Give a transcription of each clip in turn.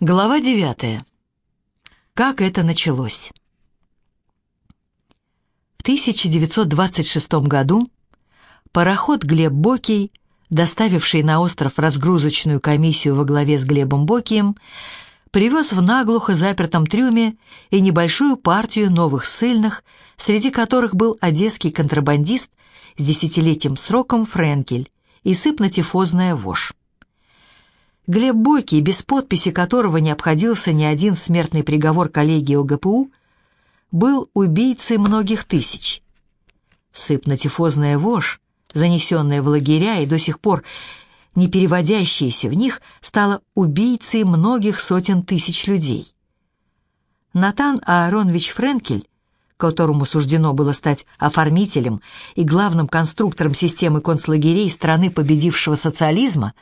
Глава 9. Как это началось? В 1926 году пароход «Глеб Бокий», доставивший на остров разгрузочную комиссию во главе с Глебом Бокием, привез в наглухо запертом трюме и небольшую партию новых ссыльных, среди которых был одесский контрабандист с десятилетним сроком Френкель и сыпнотифозная вошь. Глеб Бойкий, без подписи которого не обходился ни один смертный приговор коллегии ОГПУ, был убийцей многих тысяч. Сыпнотифозная вошь, занесенная в лагеря и до сих пор не переводящаяся в них, стала убийцей многих сотен тысяч людей. Натан Ааронович Френкель, которому суждено было стать оформителем и главным конструктором системы концлагерей страны победившего социализма,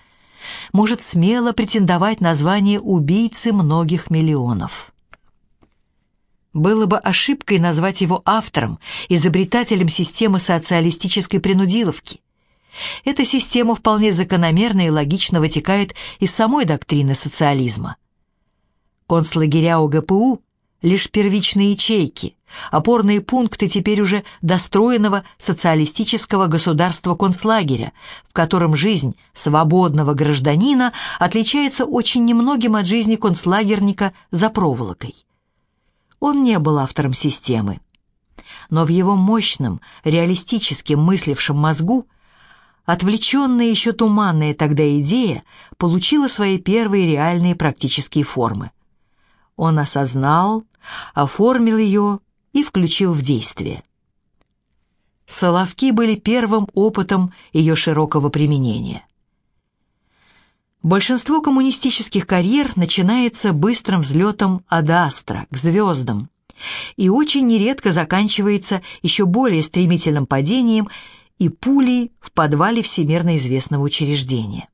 может смело претендовать на звание убийцы многих миллионов. Было бы ошибкой назвать его автором, изобретателем системы социалистической принудиловки. Эта система вполне закономерно и логично вытекает из самой доктрины социализма. Концлагеря ОГПУ – лишь первичные ячейки, опорные пункты теперь уже достроенного социалистического государства концлагеря, в котором жизнь свободного гражданина отличается очень немногим от жизни концлагерника за проволокой. Он не был автором системы, но в его мощном, реалистически мыслившем мозгу отвлеченная еще туманная тогда идея получила свои первые реальные практические формы. Он осознал, оформил ее и включил в действие. Соловки были первым опытом ее широкого применения. Большинство коммунистических карьер начинается быстрым взлетом от астра к звездам и очень нередко заканчивается еще более стремительным падением и пулей в подвале всемирно известного учреждения.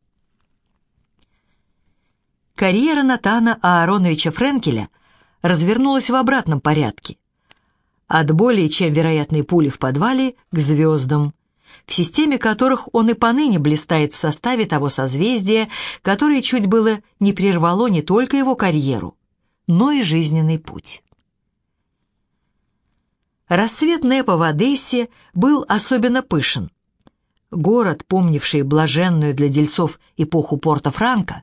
Карьера Натана Аароновича Френкеля развернулась в обратном порядке от более чем вероятной пули в подвале к звездам, в системе которых он и поныне блистает в составе того созвездия, которое чуть было не прервало не только его карьеру, но и жизненный путь. Рассвет Непа в Одессе был особенно пышен. Город, помнивший блаженную для дельцов эпоху Порто-Франко,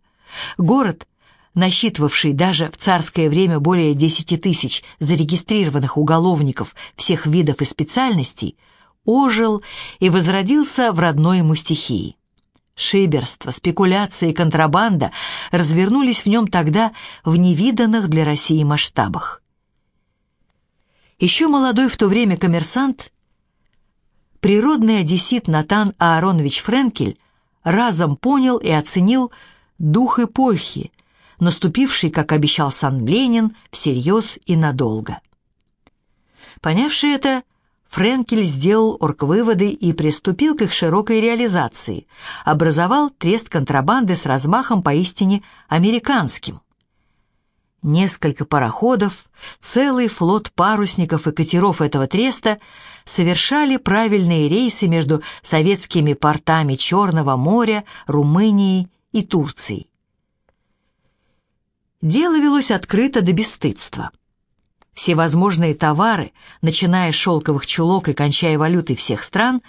город, насчитывавший даже в царское время более 10 тысяч зарегистрированных уголовников всех видов и специальностей, ожил и возродился в родной ему стихии. Шиберство, спекуляция и контрабанда развернулись в нем тогда в невиданных для России масштабах. Еще молодой в то время коммерсант, природный одессит Натан Ааронович Френкель разом понял и оценил дух эпохи, наступивший, как обещал сам Ленин, всерьез и надолго. Понявший это, Френкель сделал оргвыводы и приступил к их широкой реализации, образовал трест контрабанды с размахом поистине американским. Несколько пароходов, целый флот парусников и катеров этого треста совершали правильные рейсы между советскими портами Черного моря, Румынией и Турцией. Дело велось открыто до бесстыдства. Всевозможные товары, начиная с шелковых чулок и кончая валютой всех стран,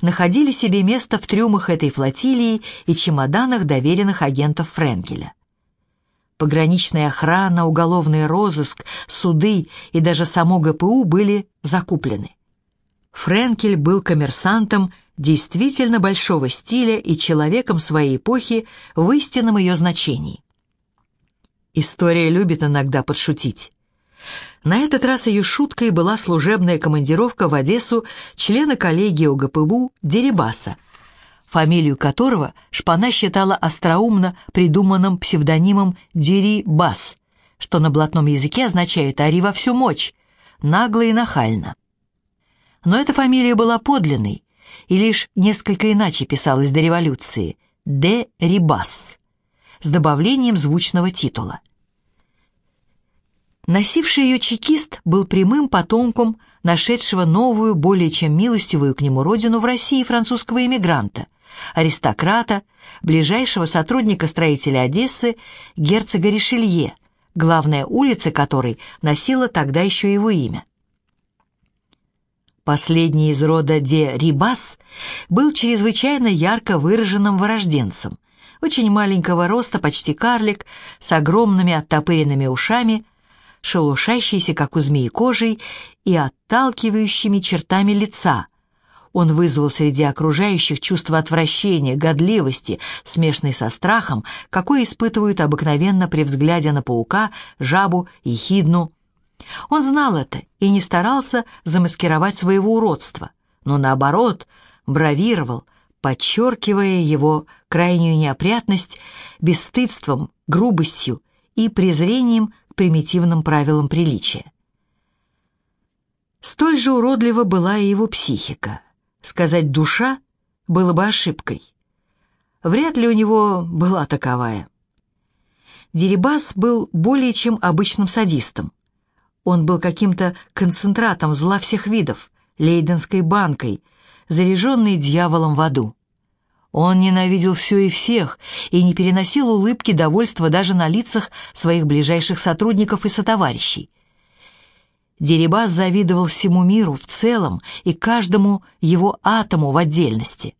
находили себе место в трюмах этой флотилии и чемоданах доверенных агентов Френкеля. Пограничная охрана, уголовный розыск, суды и даже само ГПУ были закуплены. Френкель был коммерсантом действительно большого стиля и человеком своей эпохи в истинном ее значении. История любит иногда подшутить. На этот раз ее шуткой была служебная командировка в Одессу члена коллегии ОГПУ Дерибаса, фамилию которого Шпана считала остроумно придуманным псевдонимом Дерибас, что на блатном языке означает «ори во всю мощь», нагло и нахально. Но эта фамилия была подлинной и лишь несколько иначе писалась до революции – Де Рибас с добавлением звучного титула. Носивший ее чекист был прямым потомком нашедшего новую, более чем милостивую к нему родину в России французского эмигранта, аристократа, ближайшего сотрудника строителя Одессы, герцога Ришелье, главная улица которой носила тогда еще его имя. Последний из рода де Рибас был чрезвычайно ярко выраженным вырожденцем, очень маленького роста, почти карлик, с огромными оттопыренными ушами, шелушащейся, как у змеи, кожей и отталкивающими чертами лица. Он вызвал среди окружающих чувство отвращения, годливости, смешанной со страхом, какой испытывают обыкновенно при взгляде на паука, жабу и хидну, он знал это и не старался замаскировать своего уродства, но наоборот бравировал, подчеркивая его крайнюю неопрятность бесстыдством, грубостью и презрением к примитивным правилам приличия. Столь же уродлива была и его психика. Сказать «душа» было бы ошибкой. Вряд ли у него была таковая. Дерибас был более чем обычным садистом. Он был каким-то концентратом зла всех видов, лейденской банкой, заряженной дьяволом в аду. Он ненавидел все и всех и не переносил улыбки довольства даже на лицах своих ближайших сотрудников и сотоварищей. Дерибас завидовал всему миру в целом и каждому его атому в отдельности.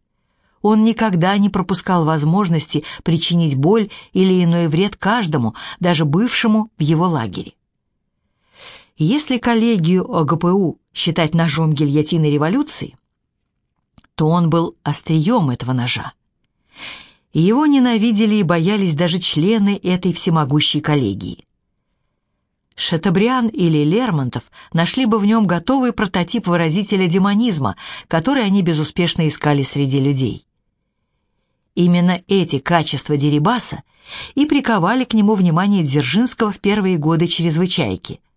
Он никогда не пропускал возможности причинить боль или иной вред каждому, даже бывшему в его лагере. Если коллегию ОГПУ считать ножом гильотины революции, то он был острием этого ножа. Его ненавидели и боялись даже члены этой всемогущей коллегии. Шатабриан или Лермонтов нашли бы в нем готовый прототип выразителя демонизма, который они безуспешно искали среди людей. Именно эти качества Дерибаса и приковали к нему внимание Дзержинского в первые годы чрезвычайки –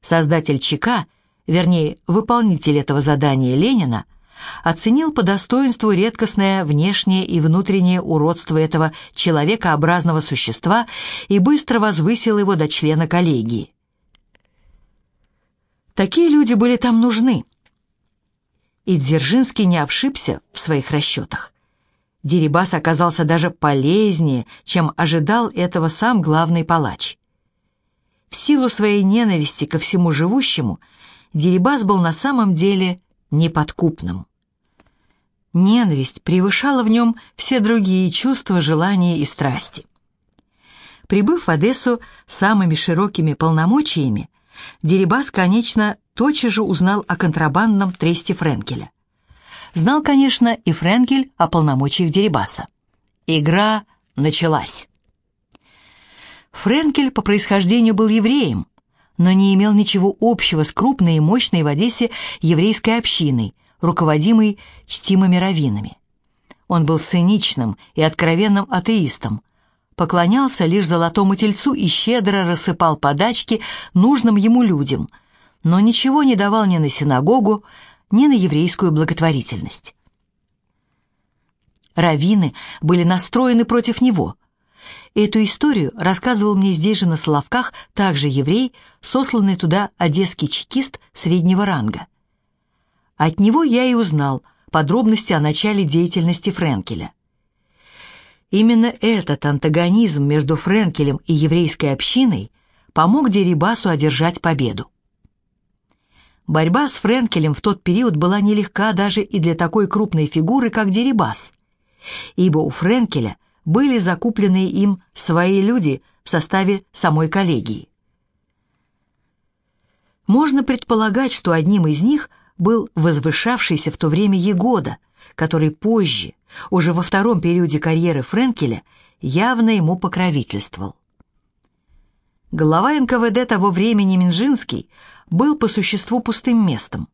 Создатель ЧК, вернее, выполнитель этого задания Ленина, оценил по достоинству редкостное внешнее и внутреннее уродство этого человекообразного существа и быстро возвысил его до члена коллегии. Такие люди были там нужны. И Дзержинский не обшибся в своих расчетах. Дерибас оказался даже полезнее, чем ожидал этого сам главный палач. В силу своей ненависти ко всему живущему, Дерибас был на самом деле неподкупным. Ненависть превышала в нем все другие чувства, желания и страсти. Прибыв в Одессу самыми широкими полномочиями, Дерибас, конечно, тотчас же узнал о контрабандном тресте Френкеля. Знал, конечно, и Френкель о полномочиях Дерибаса. Игра началась. Френкель по происхождению был евреем, но не имел ничего общего с крупной и мощной в Одессе еврейской общиной, руководимой чтимыми раввинами. Он был циничным и откровенным атеистом, поклонялся лишь золотому тельцу и щедро рассыпал подачки нужным ему людям, но ничего не давал ни на синагогу, ни на еврейскую благотворительность. Раввины были настроены против него, Эту историю рассказывал мне здесь же на Соловках также еврей, сосланный туда одесский чекист среднего ранга. От него я и узнал подробности о начале деятельности Френкеля. Именно этот антагонизм между Френкелем и еврейской общиной помог Дерибасу одержать победу. Борьба с Френкелем в тот период была нелегка даже и для такой крупной фигуры, как Дерибас, ибо у Френкеля – были закуплены им свои люди в составе самой коллегии. Можно предполагать, что одним из них был возвышавшийся в то время Егода, который позже, уже во втором периоде карьеры Френкеля, явно ему покровительствовал. Глава НКВД того времени Минжинский был по существу пустым местом.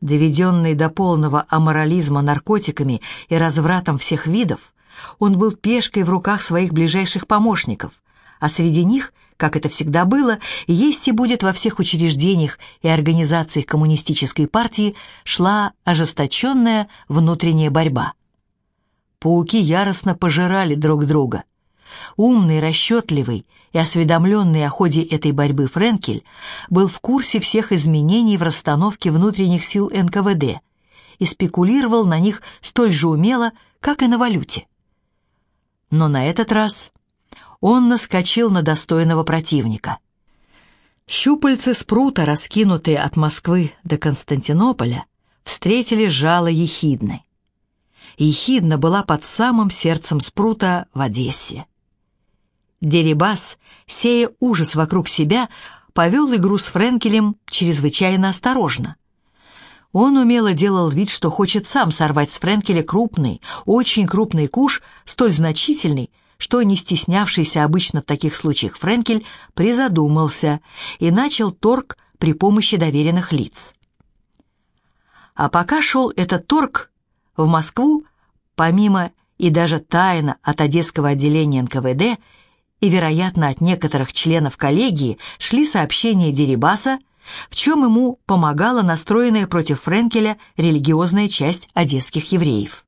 Доведенный до полного аморализма наркотиками и развратом всех видов, он был пешкой в руках своих ближайших помощников, а среди них, как это всегда было, есть и будет во всех учреждениях и организациях коммунистической партии, шла ожесточенная внутренняя борьба. Пауки яростно пожирали друг друга. Умный, расчетливый и осведомленный о ходе этой борьбы Френкель был в курсе всех изменений в расстановке внутренних сил НКВД и спекулировал на них столь же умело, как и на валюте. Но на этот раз он наскочил на достойного противника. Щупальцы спрута, раскинутые от Москвы до Константинополя, встретили жало Ехидны. Ехидна была под самым сердцем спрута в Одессе. Дерибас, сея ужас вокруг себя, повел игру с Френкелем чрезвычайно осторожно. Он умело делал вид, что хочет сам сорвать с Френкеля крупный, очень крупный куш, столь значительный, что не стеснявшийся обычно в таких случаях Френкель призадумался и начал торг при помощи доверенных лиц. А пока шел этот торг, в Москву, помимо и даже тайно от Одесского отделения НКВД и, вероятно, от некоторых членов коллегии, шли сообщения Дерибаса, в чем ему помогала настроенная против Френкеля религиозная часть одесских евреев.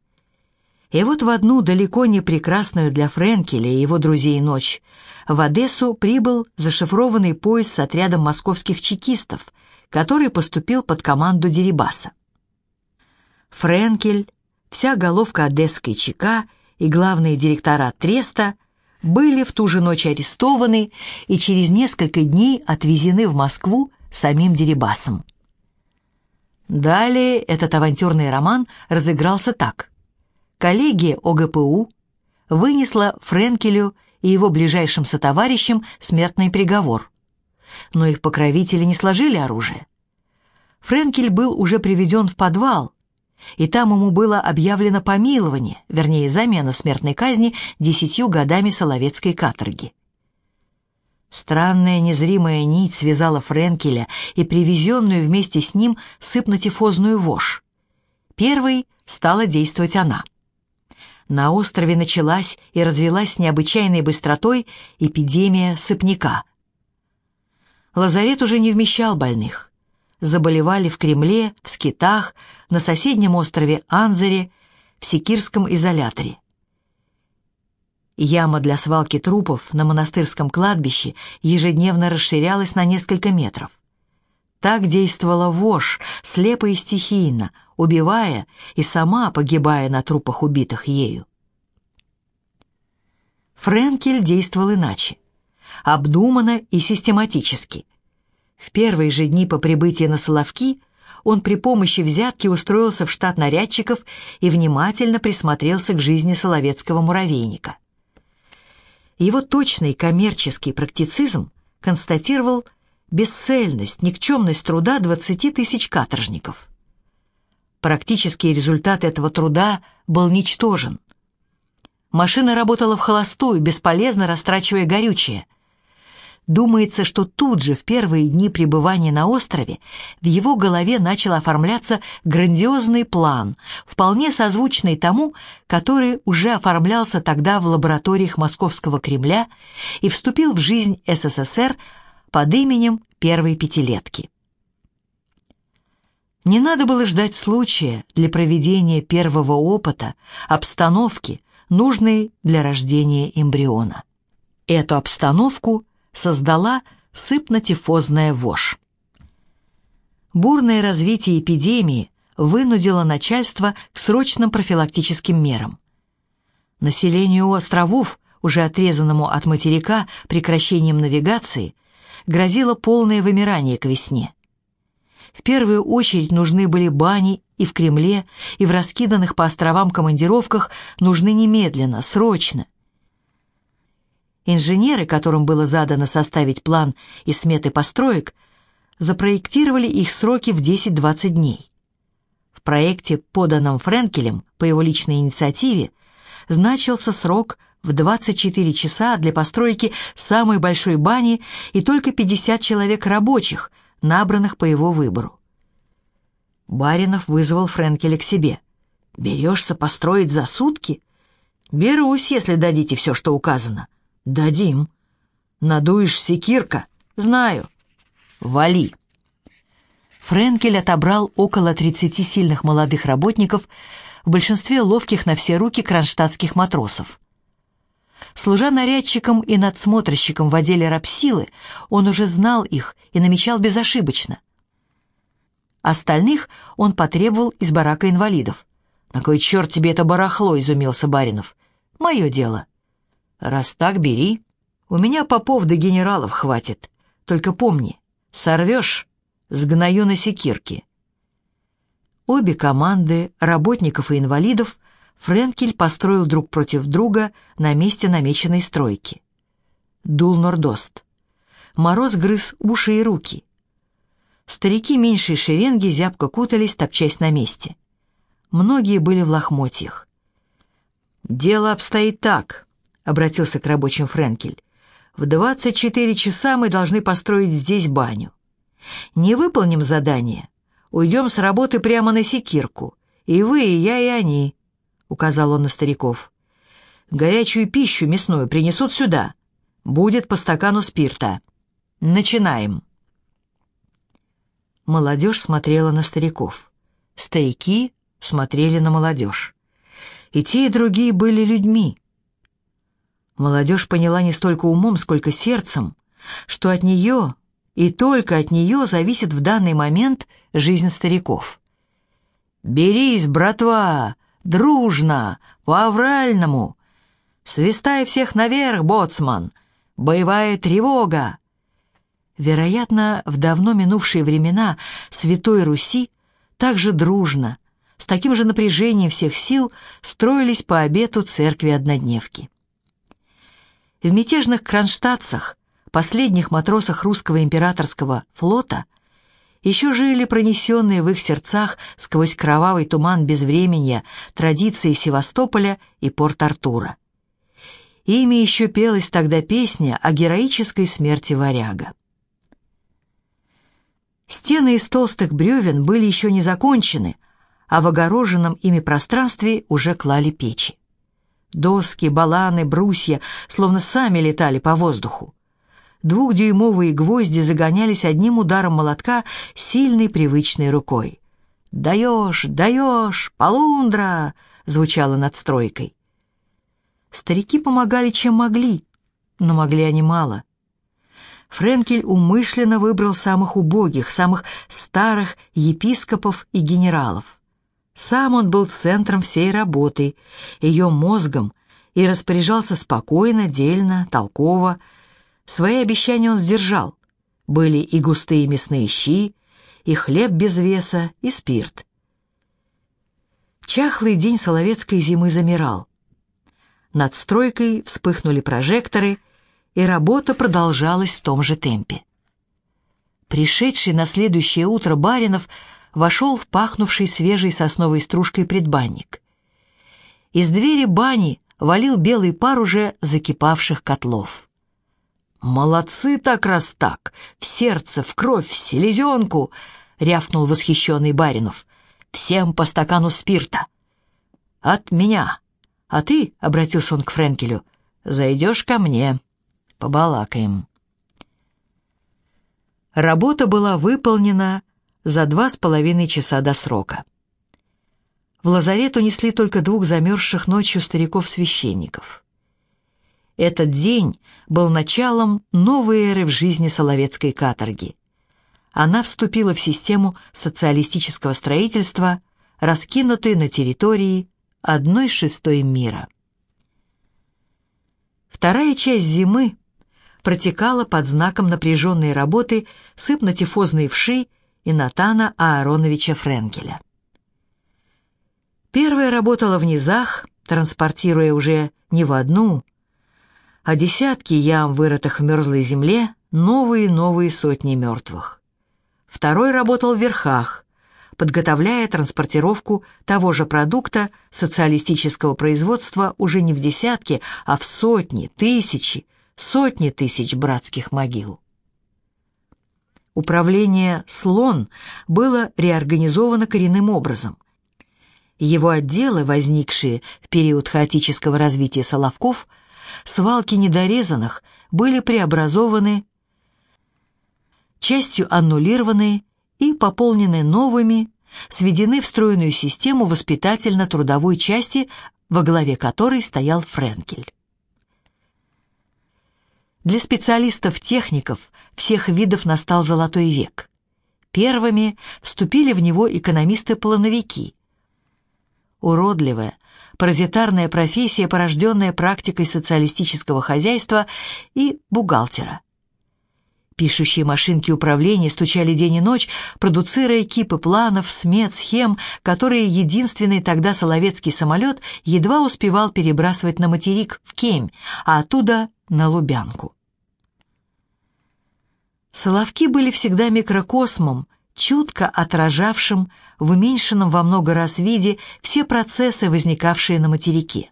И вот в одну далеко не прекрасную для Френкеля и его друзей ночь в Одессу прибыл зашифрованный поезд с отрядом московских чекистов, который поступил под команду Дерибаса. Френкель, вся головка одесской ЧК и главные директора Треста были в ту же ночь арестованы и через несколько дней отвезены в Москву самим Дерибасом. Далее этот авантюрный роман разыгрался так. Коллегия ОГПУ вынесла Френкелю и его ближайшим сотоварищам смертный приговор. Но их покровители не сложили оружие. Френкель был уже приведен в подвал, и там ему было объявлено помилование, вернее, замена смертной казни десятью годами Соловецкой каторги. Странная незримая нить связала Френкеля и привезенную вместе с ним сыпнотифозную вошь. Первой стала действовать она. На острове началась и развелась необычайной быстротой эпидемия сыпняка. Лазарет уже не вмещал больных заболевали в Кремле, в Скитах, на соседнем острове Анзере, в Секирском изоляторе. Яма для свалки трупов на монастырском кладбище ежедневно расширялась на несколько метров. Так действовала вошь, слепо и стихийно, убивая и сама погибая на трупах убитых ею. Френкель действовал иначе, обдуманно и систематически – в первые же дни по прибытии на Соловки он при помощи взятки устроился в штат нарядчиков и внимательно присмотрелся к жизни соловецкого муравейника. Его точный коммерческий практицизм констатировал бесцельность, никчемность труда 20 тысяч каторжников. Практический результат этого труда был ничтожен. Машина работала в холостую, бесполезно растрачивая горючее – Думается, что тут же, в первые дни пребывания на острове, в его голове начал оформляться грандиозный план, вполне созвучный тому, который уже оформлялся тогда в лабораториях Московского Кремля и вступил в жизнь СССР под именем Первой Пятилетки. Не надо было ждать случая для проведения первого опыта, обстановки, нужной для рождения эмбриона. Эту обстановку создала сыпнотифозная вошь. Бурное развитие эпидемии вынудило начальство к срочным профилактическим мерам. Населению островов, уже отрезанному от материка прекращением навигации, грозило полное вымирание к весне. В первую очередь нужны были бани и в Кремле, и в раскиданных по островам командировках нужны немедленно, срочно – Инженеры, которым было задано составить план и сметы построек, запроектировали их сроки в 10-20 дней. В проекте, поданном Френкелем по его личной инициативе, значился срок в 24 часа для постройки самой большой бани и только 50 человек рабочих, набранных по его выбору. Баринов вызвал Френкеля к себе. «Берешься построить за сутки?» «Берусь, если дадите все, что указано». «Дадим. Надуешь секирка? Знаю. Вали». Френкель отобрал около 30 сильных молодых работников, в большинстве ловких на все руки кронштадтских матросов. Служа нарядчиком и надсмотрщиком в отделе рабсилы, он уже знал их и намечал безошибочно. Остальных он потребовал из барака инвалидов. «На кой черт тебе это барахло?» — изумился Баринов. «Мое дело». «Раз так, бери. У меня попов до генералов хватит. Только помни, сорвешь — сгною на секирке». Обе команды, работников и инвалидов, Френкель построил друг против друга на месте намеченной стройки. Дул нордост. Мороз грыз уши и руки. Старики меньшей шеренги зябко кутались, топчась на месте. Многие были в лохмотьях. «Дело обстоит так», — обратился к рабочим Френкель. «В 24 часа мы должны построить здесь баню. Не выполним задание, уйдем с работы прямо на секирку. И вы, и я, и они», — указал он на стариков. «Горячую пищу мясную принесут сюда. Будет по стакану спирта. Начинаем». Молодежь смотрела на стариков. Старики смотрели на молодежь. И те, и другие были людьми. Молодежь поняла не столько умом, сколько сердцем, что от нее и только от нее зависит в данный момент жизнь стариков. «Берись, братва, дружно, по-авральному! Свистай всех наверх, боцман! Боевая тревога!» Вероятно, в давно минувшие времена Святой Руси также дружно, с таким же напряжением всех сил строились по обету церкви-однодневки. В мятежных кронштадтцах, последних матросах русского императорского флота, еще жили пронесенные в их сердцах сквозь кровавый туман безвременья традиции Севастополя и Порт-Артура. Ими еще пелась тогда песня о героической смерти варяга. Стены из толстых бревен были еще не закончены, а в огороженном ими пространстве уже клали печи. Доски, баланы, брусья словно сами летали по воздуху. Двухдюймовые гвозди загонялись одним ударом молотка сильной привычной рукой. «Даешь, даешь, полундра!» — звучало над стройкой. Старики помогали, чем могли, но могли они мало. Френкель умышленно выбрал самых убогих, самых старых епископов и генералов. Сам он был центром всей работы, ее мозгом, и распоряжался спокойно, дельно, толково. Свои обещания он сдержал. Были и густые мясные щи, и хлеб без веса, и спирт. Чахлый день соловецкой зимы замирал. Над стройкой вспыхнули прожекторы — и работа продолжалась в том же темпе. Пришедший на следующее утро Баринов вошел в пахнувший свежей сосновой стружкой предбанник. Из двери бани валил белый пар уже закипавших котлов. «Молодцы так раз так! В сердце, в кровь, в селезенку!» — рявкнул восхищенный Баринов. «Всем по стакану спирта!» «От меня!» «А ты, — обратился он к Френкелю, — зайдешь ко мне!» побалакаем. Работа была выполнена за два с половиной часа до срока. В лазарет унесли только двух замерзших ночью стариков-священников. Этот день был началом новой эры в жизни Соловецкой каторги. Она вступила в систему социалистического строительства, раскинутой на территории одной шестой мира. Вторая часть зимы протекала под знаком напряженной работы сыпнотифозной вши и Натана Аароновича Френкеля. Первая работала в низах, транспортируя уже не в одну, а десятки ям, вырытых в мерзлой земле, новые и новые сотни мертвых. Второй работал в верхах, подготовляя транспортировку того же продукта социалистического производства уже не в десятки, а в сотни, тысячи, сотни тысяч братских могил. Управление «Слон» было реорганизовано коренным образом. Его отделы, возникшие в период хаотического развития Соловков, свалки недорезанных, были преобразованы, частью аннулированы и пополнены новыми, сведены в стройную систему воспитательно-трудовой части, во главе которой стоял Френкель. Для специалистов-техников всех видов настал золотой век. Первыми вступили в него экономисты-плановики. Уродливая, паразитарная профессия, порожденная практикой социалистического хозяйства и бухгалтера. Пишущие машинки управления стучали день и ночь, продуцируя кипы планов, смет, схем, которые единственный тогда соловецкий самолет едва успевал перебрасывать на материк, в Кемь, а оттуда на Лубянку. Соловки были всегда микрокосмом, чутко отражавшим в уменьшенном во много раз виде все процессы, возникавшие на материке.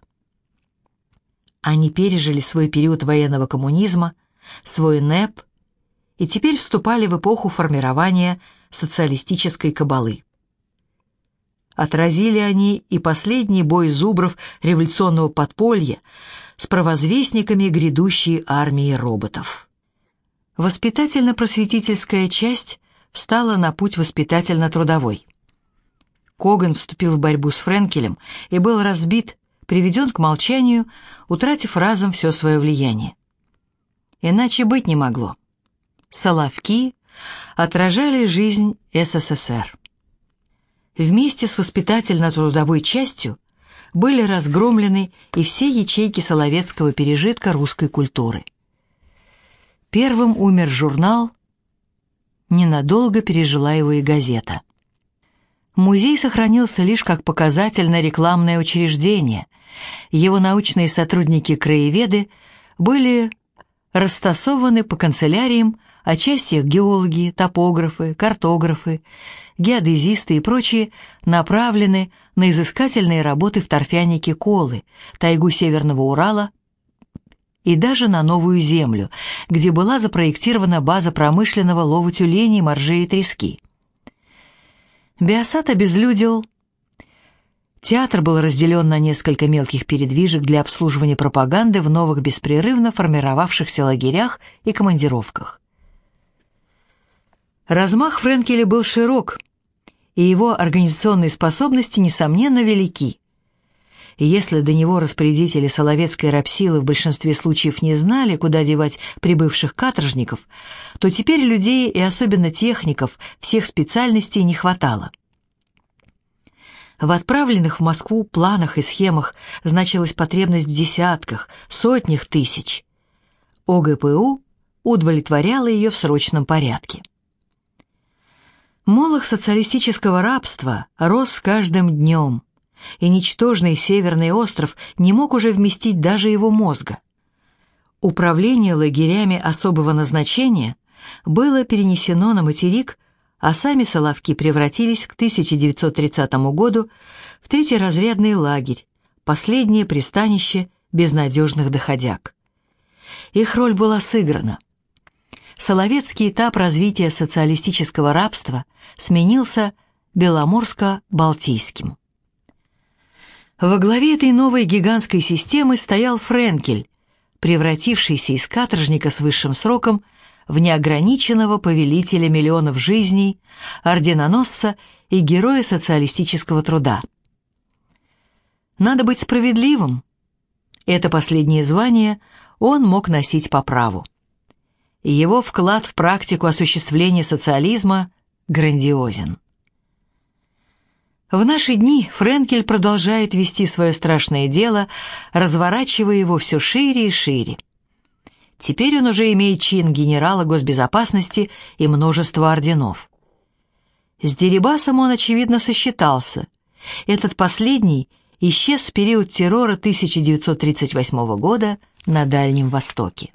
Они пережили свой период военного коммунизма, свой НЭП, и теперь вступали в эпоху формирования социалистической кабалы. Отразили они и последний бой зубров революционного подполья с провозвестниками грядущей армии роботов. Воспитательно-просветительская часть встала на путь воспитательно-трудовой. Коган вступил в борьбу с Френкелем и был разбит, приведен к молчанию, утратив разом все свое влияние. Иначе быть не могло. Соловки отражали жизнь СССР. Вместе с воспитательно-трудовой частью были разгромлены и все ячейки соловецкого пережитка русской культуры. Первым умер журнал, ненадолго пережила его и газета. Музей сохранился лишь как показательное рекламное учреждение. Его научные сотрудники-краеведы были растасованы по канцеляриям, а части геологи, топографы, картографы, геодезисты и прочие направлены на изыскательные работы в торфянике Колы, тайгу Северного Урала и даже на Новую Землю, где была запроектирована база промышленного лова тюленей, моржей и трески. Биосат обезлюдил. Театр был разделен на несколько мелких передвижек для обслуживания пропаганды в новых беспрерывно формировавшихся лагерях и командировках. Размах Френкеля был широк, и его организационные способности, несомненно, велики. И если до него распорядители Соловецкой рабсилы в большинстве случаев не знали, куда девать прибывших каторжников, то теперь людей и особенно техников всех специальностей не хватало. В отправленных в Москву планах и схемах значилась потребность в десятках, сотнях тысяч. ОГПУ удовлетворяла ее в срочном порядке. Молох социалистического рабства рос с каждым днем, и ничтожный северный остров не мог уже вместить даже его мозга. Управление лагерями особого назначения было перенесено на материк, а сами Соловки превратились к 1930 году в третьеразрядный лагерь, последнее пристанище безнадежных доходяг. Их роль была сыграна. Соловецкий этап развития социалистического рабства сменился Беломорско-Балтийским. Во главе этой новой гигантской системы стоял Френкель, превратившийся из каторжника с высшим сроком в неограниченного повелителя миллионов жизней, орденоносца и героя социалистического труда. Надо быть справедливым. Это последнее звание он мог носить по праву его вклад в практику осуществления социализма грандиозен. В наши дни Френкель продолжает вести свое страшное дело, разворачивая его все шире и шире. Теперь он уже имеет чин генерала госбезопасности и множество орденов. С Дерибасом он, очевидно, сосчитался. Этот последний исчез в период террора 1938 года на Дальнем Востоке.